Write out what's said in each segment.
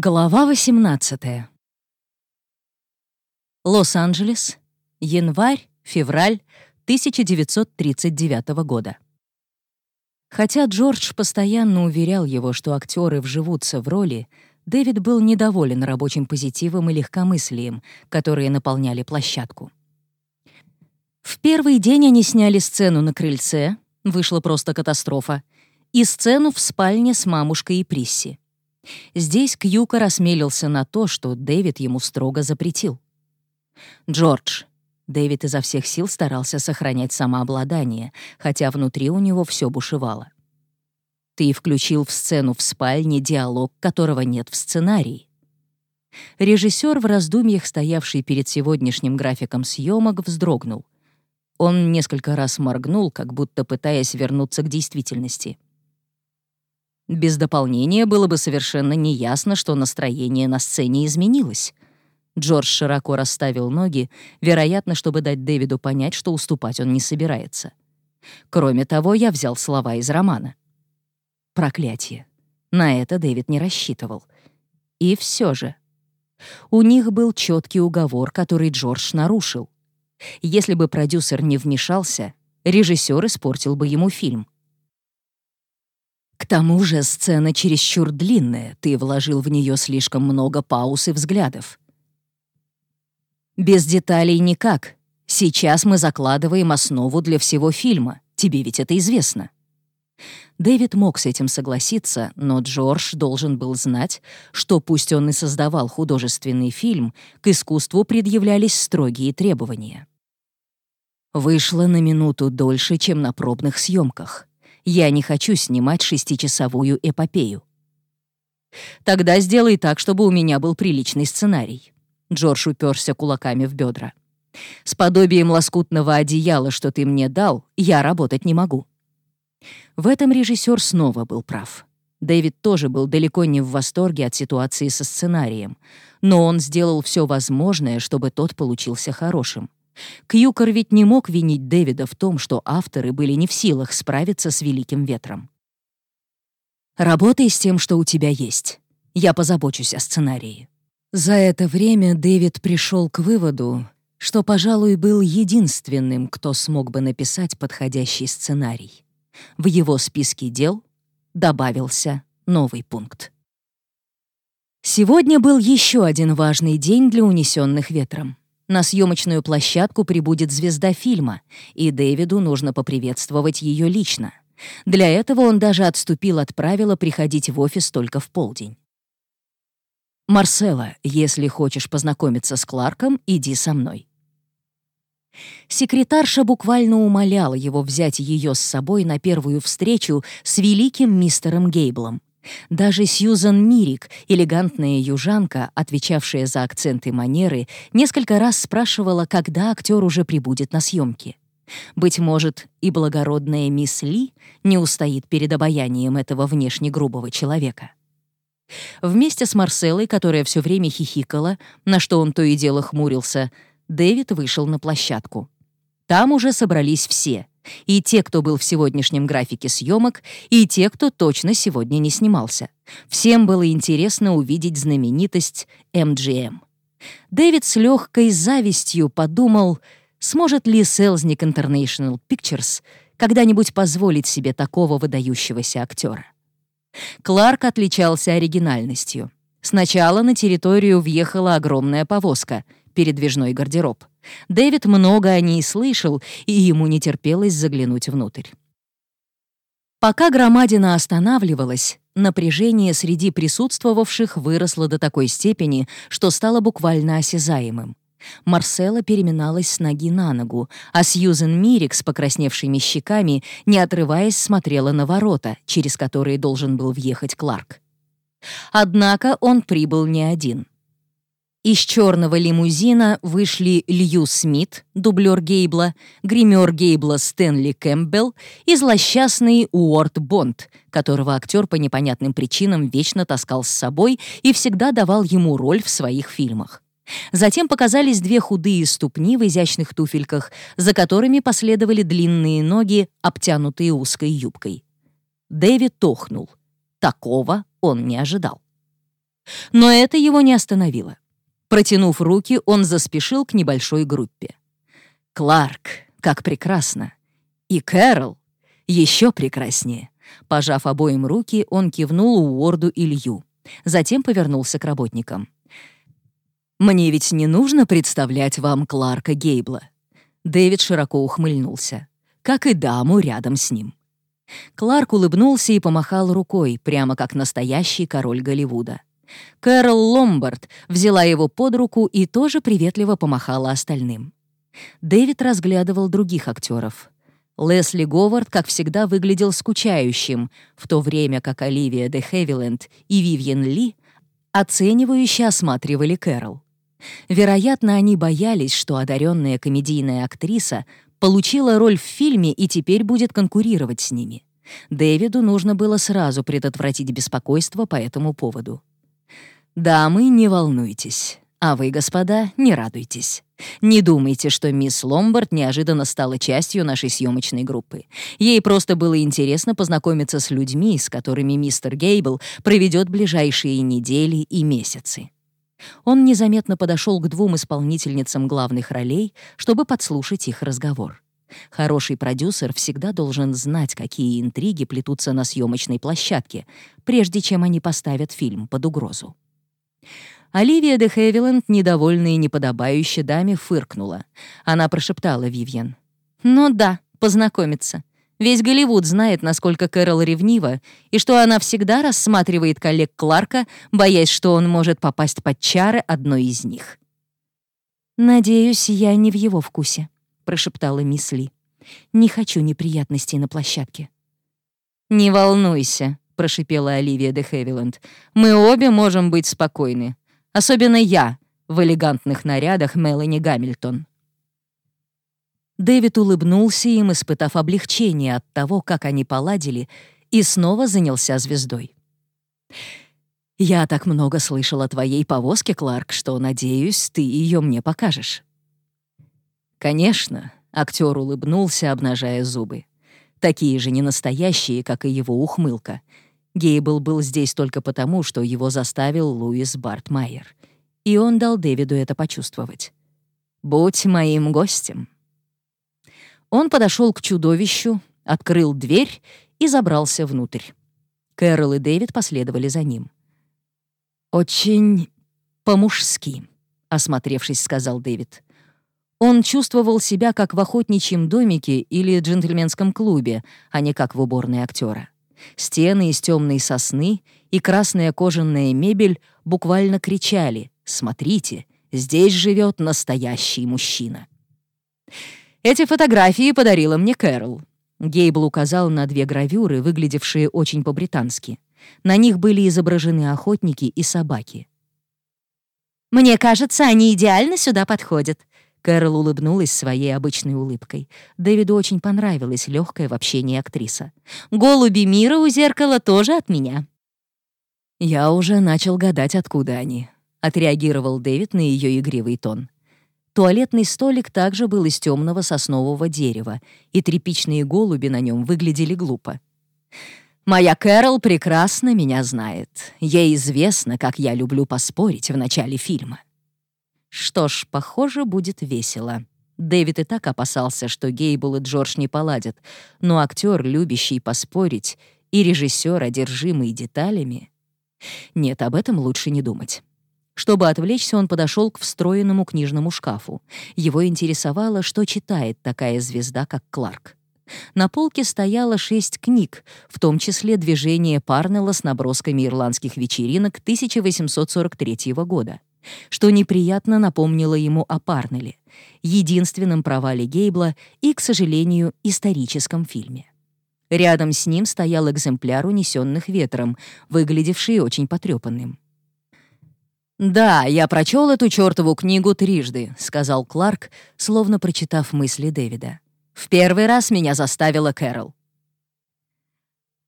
Глава 18. Лос-Анджелес, январь-февраль 1939 года. Хотя Джордж постоянно уверял его, что актеры вживутся в роли, Дэвид был недоволен рабочим позитивом и легкомыслием, которые наполняли площадку. В первый день они сняли сцену на крыльце, вышла просто катастрофа, и сцену в спальне с мамушкой и Присси. Здесь Кьюка рассмелился на то, что Дэвид ему строго запретил. «Джордж». Дэвид изо всех сил старался сохранять самообладание, хотя внутри у него все бушевало. «Ты включил в сцену в спальне диалог, которого нет в сценарии». Режиссер в раздумьях, стоявший перед сегодняшним графиком съемок, вздрогнул. Он несколько раз моргнул, как будто пытаясь вернуться к действительности. Без дополнения было бы совершенно неясно, что настроение на сцене изменилось. Джордж широко расставил ноги, вероятно, чтобы дать Дэвиду понять, что уступать он не собирается. Кроме того, я взял слова из романа. Проклятие. На это Дэвид не рассчитывал. И все же. У них был четкий уговор, который Джордж нарушил. Если бы продюсер не вмешался, режиссер испортил бы ему фильм. К тому же сцена чересчур длинная, ты вложил в нее слишком много пауз и взглядов. Без деталей никак. Сейчас мы закладываем основу для всего фильма, тебе ведь это известно. Дэвид мог с этим согласиться, но Джордж должен был знать, что пусть он и создавал художественный фильм, к искусству предъявлялись строгие требования. Вышло на минуту дольше, чем на пробных съемках. Я не хочу снимать шестичасовую эпопею. Тогда сделай так, чтобы у меня был приличный сценарий. Джордж уперся кулаками в бедра. С подобием лоскутного одеяла, что ты мне дал, я работать не могу. В этом режиссер снова был прав. Дэвид тоже был далеко не в восторге от ситуации со сценарием, но он сделал все возможное, чтобы тот получился хорошим. Кьюкер ведь не мог винить Дэвида в том, что авторы были не в силах справиться с Великим Ветром. «Работай с тем, что у тебя есть. Я позабочусь о сценарии». За это время Дэвид пришел к выводу, что, пожалуй, был единственным, кто смог бы написать подходящий сценарий. В его списке дел добавился новый пункт. Сегодня был еще один важный день для унесенных ветром. На съемочную площадку прибудет звезда фильма, и Дэвиду нужно поприветствовать ее лично. Для этого он даже отступил от правила приходить в офис только в полдень. «Марсела, если хочешь познакомиться с Кларком, иди со мной». Секретарша буквально умоляла его взять ее с собой на первую встречу с великим мистером Гейблом. Даже Сьюзан Мирик, элегантная южанка, отвечавшая за акценты манеры, несколько раз спрашивала, когда актер уже прибудет на съемки. Быть может, и благородная мисс Ли не устоит перед обаянием этого внешне грубого человека. Вместе с Марселой, которая все время хихикала, на что он то и дело хмурился, Дэвид вышел на площадку. Там уже собрались все — и те, кто был в сегодняшнем графике съемок, и те, кто точно сегодня не снимался. Всем было интересно увидеть знаменитость MGM. Дэвид с легкой завистью подумал, сможет ли Selznick International Pictures когда-нибудь позволить себе такого выдающегося актера. Кларк отличался оригинальностью. Сначала на территорию въехала огромная повозка — передвижной гардероб. Дэвид много о ней слышал, и ему не терпелось заглянуть внутрь. Пока громадина останавливалась, напряжение среди присутствовавших выросло до такой степени, что стало буквально осязаемым. Марсела переминалась с ноги на ногу, а Сьюзен Мирик с покрасневшими щеками, не отрываясь, смотрела на ворота, через которые должен был въехать Кларк. Однако он прибыл не один — из черного лимузина вышли Лью Смит, дублер Гейбла, гример Гейбла Стэнли Кэмпбелл и злосчастный Уорд Бонд, которого актер по непонятным причинам вечно таскал с собой и всегда давал ему роль в своих фильмах. Затем показались две худые ступни в изящных туфельках, за которыми последовали длинные ноги, обтянутые узкой юбкой. Дэвид тохнул. Такого он не ожидал. Но это его не остановило. Протянув руки, он заспешил к небольшой группе. «Кларк, как прекрасно! И Кэрол еще прекраснее!» Пожав обоим руки, он кивнул Уорду и Лью. Затем повернулся к работникам. «Мне ведь не нужно представлять вам Кларка Гейбла». Дэвид широко ухмыльнулся, как и даму рядом с ним. Кларк улыбнулся и помахал рукой, прямо как настоящий король Голливуда. Кэрол Ломбард взяла его под руку и тоже приветливо помахала остальным. Дэвид разглядывал других актеров. Лесли Говард, как всегда, выглядел скучающим, в то время как Оливия де Хевиленд и Вивьен Ли оценивающе осматривали Кэрол. Вероятно, они боялись, что одаренная комедийная актриса получила роль в фильме и теперь будет конкурировать с ними. Дэвиду нужно было сразу предотвратить беспокойство по этому поводу. «Дамы, не волнуйтесь, а вы, господа, не радуйтесь. Не думайте, что мисс Ломбард неожиданно стала частью нашей съемочной группы. Ей просто было интересно познакомиться с людьми, с которыми мистер Гейбл проведет ближайшие недели и месяцы. Он незаметно подошел к двум исполнительницам главных ролей, чтобы подслушать их разговор. Хороший продюсер всегда должен знать, какие интриги плетутся на съемочной площадке, прежде чем они поставят фильм под угрозу. Оливия де Хевиленд, недовольная и неподобающе даме, фыркнула. Она прошептала Вивьен. «Ну да, познакомиться. Весь Голливуд знает, насколько Кэрол ревнива, и что она всегда рассматривает коллег Кларка, боясь, что он может попасть под чары одной из них. «Надеюсь, я не в его вкусе», — прошептала мисс Ли. «Не хочу неприятностей на площадке». «Не волнуйся», — прошипела Оливия де Хевиленд. «Мы обе можем быть спокойны. Особенно я в элегантных нарядах Мелани Гамильтон». Дэвид улыбнулся им, испытав облегчение от того, как они поладили, и снова занялся звездой. «Я так много слышал о твоей повозке, Кларк, что, надеюсь, ты ее мне покажешь». «Конечно», — актер улыбнулся, обнажая зубы. Такие же ненастоящие, как и его ухмылка. Гейбл был здесь только потому, что его заставил Луис Бартмайер. И он дал Дэвиду это почувствовать. «Будь моим гостем». Он подошел к чудовищу, открыл дверь и забрался внутрь. Кэрол и Дэвид последовали за ним. «Очень по-мужски», — осмотревшись, сказал Дэвид. Он чувствовал себя как в охотничьем домике или джентльменском клубе, а не как в уборной актера. Стены из темной сосны и красная кожаная мебель буквально кричали «Смотрите, здесь живет настоящий мужчина». Эти фотографии подарила мне Кэрол. Гейбл указал на две гравюры, выглядевшие очень по-британски. На них были изображены охотники и собаки. «Мне кажется, они идеально сюда подходят», Кэрол улыбнулась своей обычной улыбкой. Дэвиду очень понравилась легкая в общении актриса. «Голуби мира у зеркала тоже от меня». «Я уже начал гадать, откуда они», — отреагировал Дэвид на ее игривый тон. Туалетный столик также был из темного соснового дерева, и тряпичные голуби на нем выглядели глупо. «Моя Кэрол прекрасно меня знает. Ей известно, как я люблю поспорить в начале фильма». Что ж, похоже, будет весело. Дэвид и так опасался, что Гейбл и Джордж не поладят, но актер, любящий поспорить, и режиссер, одержимый деталями... Нет, об этом лучше не думать. Чтобы отвлечься, он подошел к встроенному книжному шкафу. Его интересовало, что читает такая звезда, как Кларк. На полке стояло шесть книг, в том числе «Движение Парнелла» с набросками ирландских вечеринок 1843 года, что неприятно напомнило ему о Парнелле, единственном провале Гейбла и, к сожалению, историческом фильме. Рядом с ним стоял экземпляр унесенных ветром, выглядевший очень потрепанным. «Да, я прочел эту чертову книгу трижды», — сказал Кларк, словно прочитав мысли Дэвида. «В первый раз меня заставила Кэрол».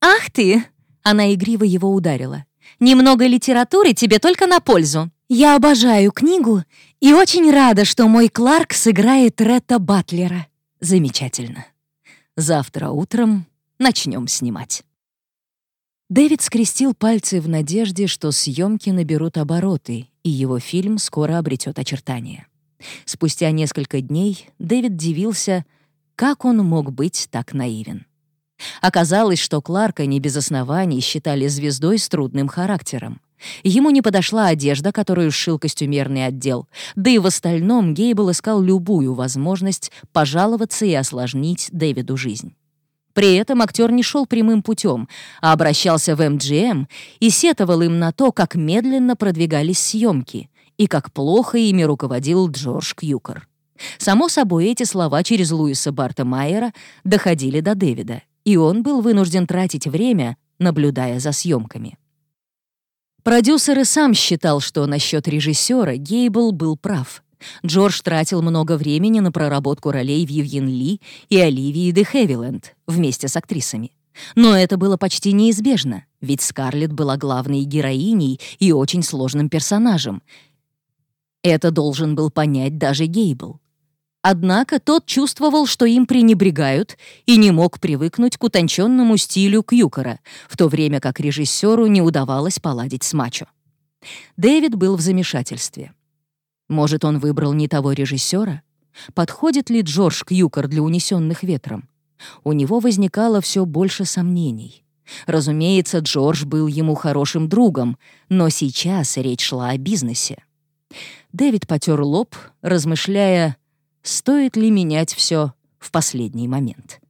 «Ах ты!» — она игриво его ударила. «Немного литературы тебе только на пользу. Я обожаю книгу и очень рада, что мой Кларк сыграет Ретта Батлера. Замечательно. Завтра утром начнем снимать». Дэвид скрестил пальцы в надежде, что съемки наберут обороты, и его фильм скоро обретет очертания. Спустя несколько дней Дэвид дивился, как он мог быть так наивен. Оказалось, что Кларка не без оснований считали звездой с трудным характером. Ему не подошла одежда, которую сшил костюмерный отдел, да и в остальном Гейбл искал любую возможность пожаловаться и осложнить Дэвиду жизнь. При этом актер не шел прямым путем, а обращался в МГМ и сетовал им на то, как медленно продвигались съемки и как плохо ими руководил Джордж Кьюкер. Само собой, эти слова через Луиса Барта Майера доходили до Дэвида, и он был вынужден тратить время, наблюдая за съемками. Продюсер и сам считал, что насчет режиссера Гейбл был прав. Джордж тратил много времени на проработку ролей Вивьен Ли и Оливии де Хевиленд вместе с актрисами. Но это было почти неизбежно, ведь Скарлетт была главной героиней и очень сложным персонажем. Это должен был понять даже Гейбл. Однако тот чувствовал, что им пренебрегают, и не мог привыкнуть к утонченному стилю Кьюкера, в то время как режиссеру не удавалось поладить с мачо. Дэвид был в замешательстве. Может, он выбрал не того режиссера? Подходит ли Джордж Кьюкер для унесенных ветром? У него возникало все больше сомнений. Разумеется, Джордж был ему хорошим другом, но сейчас речь шла о бизнесе. Дэвид потер лоб, размышляя, стоит ли менять все в последний момент.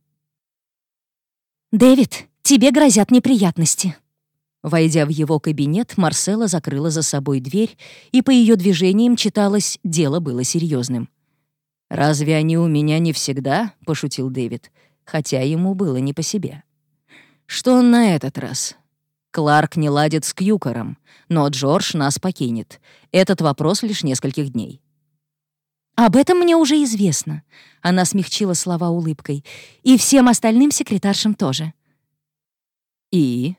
«Дэвид, тебе грозят неприятности». Войдя в его кабинет, Марсела закрыла за собой дверь, и по ее движениям читалось, дело было серьезным. «Разве они у меня не всегда?» — пошутил Дэвид, хотя ему было не по себе. «Что он на этот раз?» Кларк не ладит с Кьюкером, но Джордж нас покинет. Этот вопрос лишь нескольких дней. «Об этом мне уже известно», — она смягчила слова улыбкой. «И всем остальным секретаршам тоже». «И?»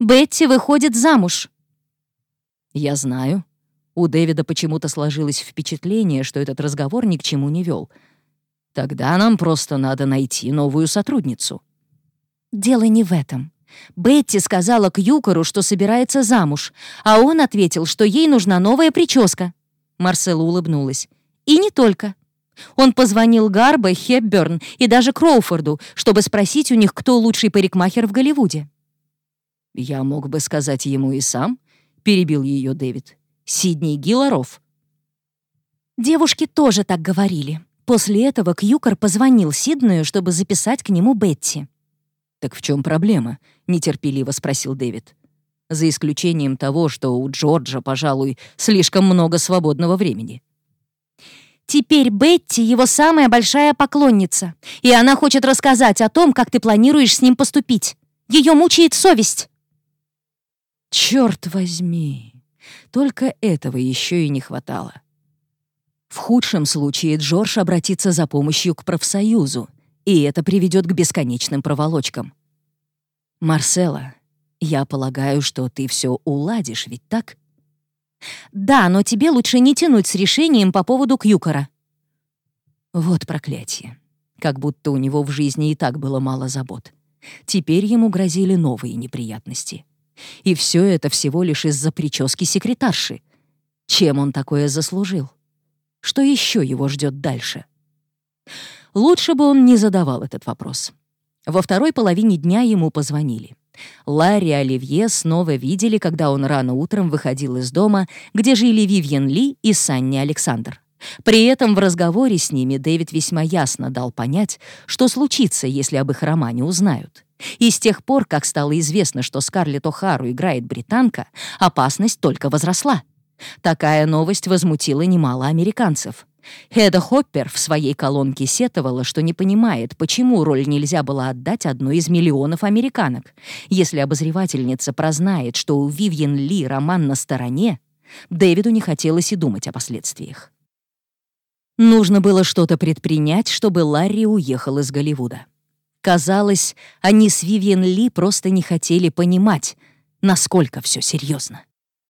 «Бетти выходит замуж». «Я знаю». У Дэвида почему-то сложилось впечатление, что этот разговор ни к чему не вел. «Тогда нам просто надо найти новую сотрудницу». «Дело не в этом. Бетти сказала Кьюкору, что собирается замуж, а он ответил, что ей нужна новая прическа». Марсела улыбнулась. «И не только. Он позвонил Гарбо, Хепберн и даже Кроуфорду, чтобы спросить у них, кто лучший парикмахер в Голливуде». «Я мог бы сказать ему и сам», — перебил ее Дэвид. «Сидней Гилларов». Девушки тоже так говорили. После этого Кьюкер позвонил Сиднею, чтобы записать к нему Бетти. «Так в чем проблема?» — нетерпеливо спросил Дэвид за исключением того, что у Джорджа, пожалуй, слишком много свободного времени. Теперь Бетти — его самая большая поклонница, и она хочет рассказать о том, как ты планируешь с ним поступить. Ее мучает совесть. Черт возьми, только этого еще и не хватало. В худшем случае Джордж обратится за помощью к профсоюзу, и это приведет к бесконечным проволочкам. Марсела, я полагаю, что ты все уладишь, ведь так? Да, но тебе лучше не тянуть с решением по поводу Кьюкора. Вот проклятие. Как будто у него в жизни и так было мало забот. Теперь ему грозили новые неприятности. И все это всего лишь из-за прически секретарши. Чем он такое заслужил? Что еще его ждет дальше? Лучше бы он не задавал этот вопрос. Во второй половине дня ему позвонили. Ларри и Оливье снова видели, когда он рано утром выходил из дома, где жили Вивьен Ли и Санни Александр. При этом в разговоре с ними Дэвид весьма ясно дал понять, что случится, если об их романе узнают. И с тех пор, как стало известно, что Скарлетт О'Хару играет британка, опасность только возросла. Такая новость возмутила немало американцев. Хеда Хоппер в своей колонке сетовала, что не понимает, почему роль нельзя было отдать одной из миллионов американок. Если обозревательница прознает, что у Вивьен Ли роман на стороне, Дэвиду не хотелось и думать о последствиях. Нужно было что-то предпринять, чтобы Ларри уехал из Голливуда. Казалось, они с Вивьен Ли просто не хотели понимать, насколько все серьезно.